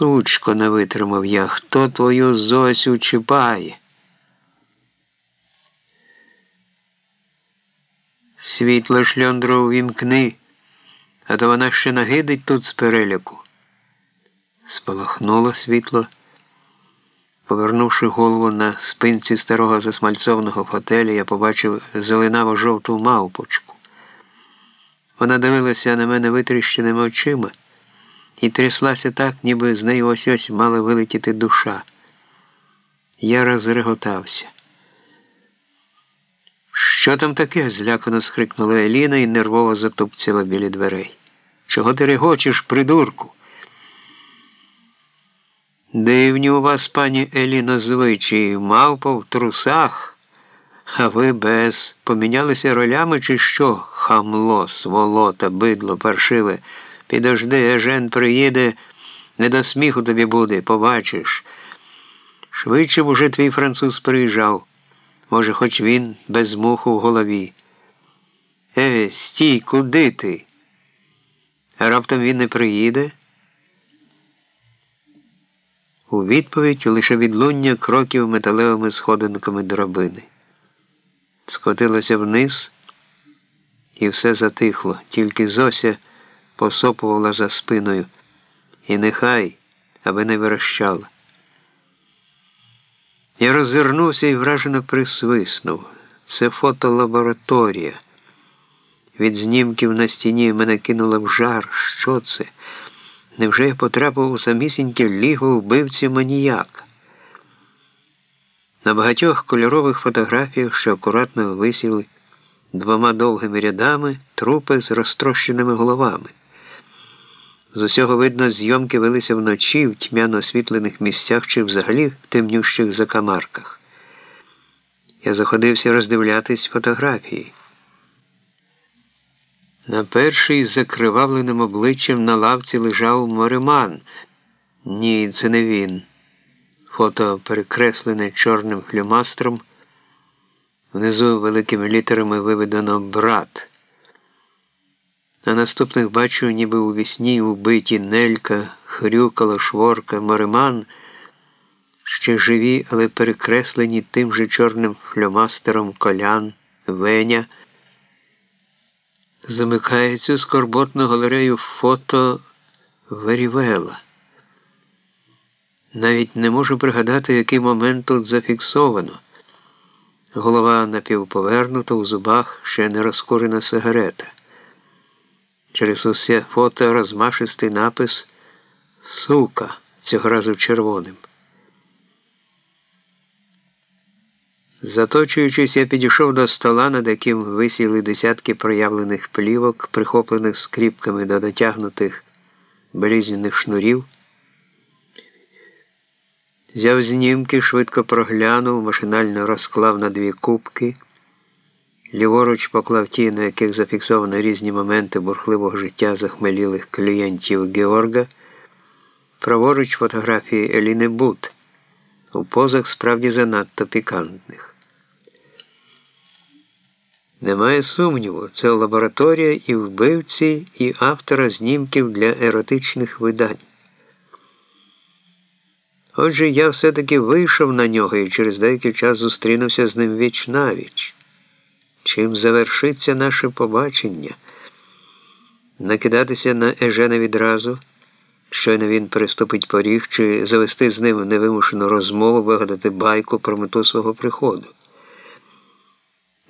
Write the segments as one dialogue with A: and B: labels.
A: Сучко, не витримав я, хто твою Зосю чіпає? Світло шльондро увімкни, а то вона ще нагидить тут з переляку. Спалахнуло світло, повернувши голову на спинці старого засмальцованого фотеля, я побачив зеленаво жовту мавпочку. Вона дивилася на мене витріщеними очима і тряслася так, ніби з неї ось ось мала вилетіти душа. Я розреготався. Що там таке? злякано скрикнула Еліна і нервово затупцяла біля дверей. Чого ти регочеш, придурку? Дивні у вас, пані Еліно, звичаї, мавпа в трусах, а ви без помінялися ролями, чи що? Хамло, сволота, бидло, паршиве. Підожди, Ежен приїде, не до сміху тобі буде, побачиш. Швидше б уже твій француз приїжджав. Може, хоч він без муху в голові. Е, стій, куди ти? Раптом він не приїде? У відповідь лише відлуння кроків металевими сходинками драбини. Скотилося вниз, і все затихло, тільки Зося посопувала за спиною. І нехай, аби не вирощала. Я розвернувся і вражено присвиснув. Це фотолабораторія. Від знімків на стіні мене кинуло в жар. Що це? Невже я потрапив у самісіньке ліго вбивці маніяка? На багатьох кольорових фотографіях, що акуратно висіли двома довгими рядами трупи з розтрощеними головами. З усього видно, зйомки велися вночі в тьмяно освітлених місцях чи взагалі в темнющих закамарках. Я заходився роздивлятись фотографії. На першій з закривавленим обличчям на лавці лежав Мориман. Ні, це не він. Фото перекреслене чорним фломастером. Внизу великими літерами виведено брат. На наступних бачу, ніби уві сні убиті Нелька, Хрюкала, Шворка, Мориман, ще живі, але перекреслені тим же чорним фломастером колян, Веня. Замикає цю скорботну галерею фото Верівела. Навіть не можу пригадати, який момент тут зафіксовано. Голова напівповернута, у зубах ще не розкурена сигарета. Через усе фото розмашистий напис Сука, цього разу червоним. Заточуючись, я підійшов до стола, над яким висіли десятки проявлених плівок, прихоплених скріпками до дотягнутих берізняних шнурів. Взяв знімки, швидко проглянув, машинально розклав на дві кубки. Ліворуч поклав ті, на яких зафіксовано різні моменти бурхливого життя захмелілих клієнтів Георга, праворуч фотографії Еліни Бут, у позах справді занадто пікантних. Немає сумніву, це лабораторія і вбивці, і автора знімків для еротичних видань. Отже, я все-таки вийшов на нього і через деякий час зустрінувся з ним віч навіч. Чим завершиться наше побачення? Накидатися на Ежена відразу, щойно він переступить поріг, чи завести з ним невимушену розмову, вигадати байку про мету свого приходу.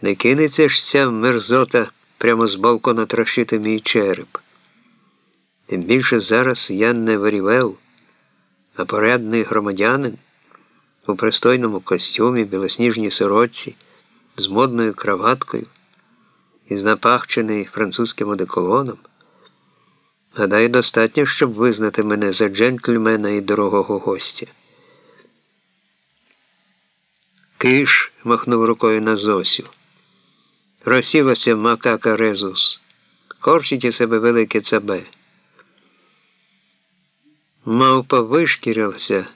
A: Не кинеться ж ця мерзота прямо з балкона трощити мій череп. Тим більше зараз я не варівел, а порядний громадянин у пристойному костюмі, білосніжній сорочці з модною краваткою і з напахчений французьким одеколоном. Гадаю, достатньо, щоб визнати мене за джентльмена і дорогого гостя. Киш махнув рукою на Зосю. Розсілося макака Резус. Корчить у себе велике цабе. Мавпа вишкірилася.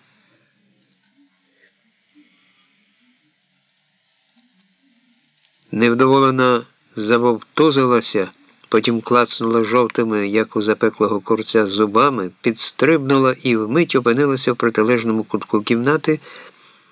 A: Невдоволено завовтузилася, потім клацнула жовтими, як у запеклого курця, зубами, підстрибнула і вмить опинилася в протилежному кутку кімнати,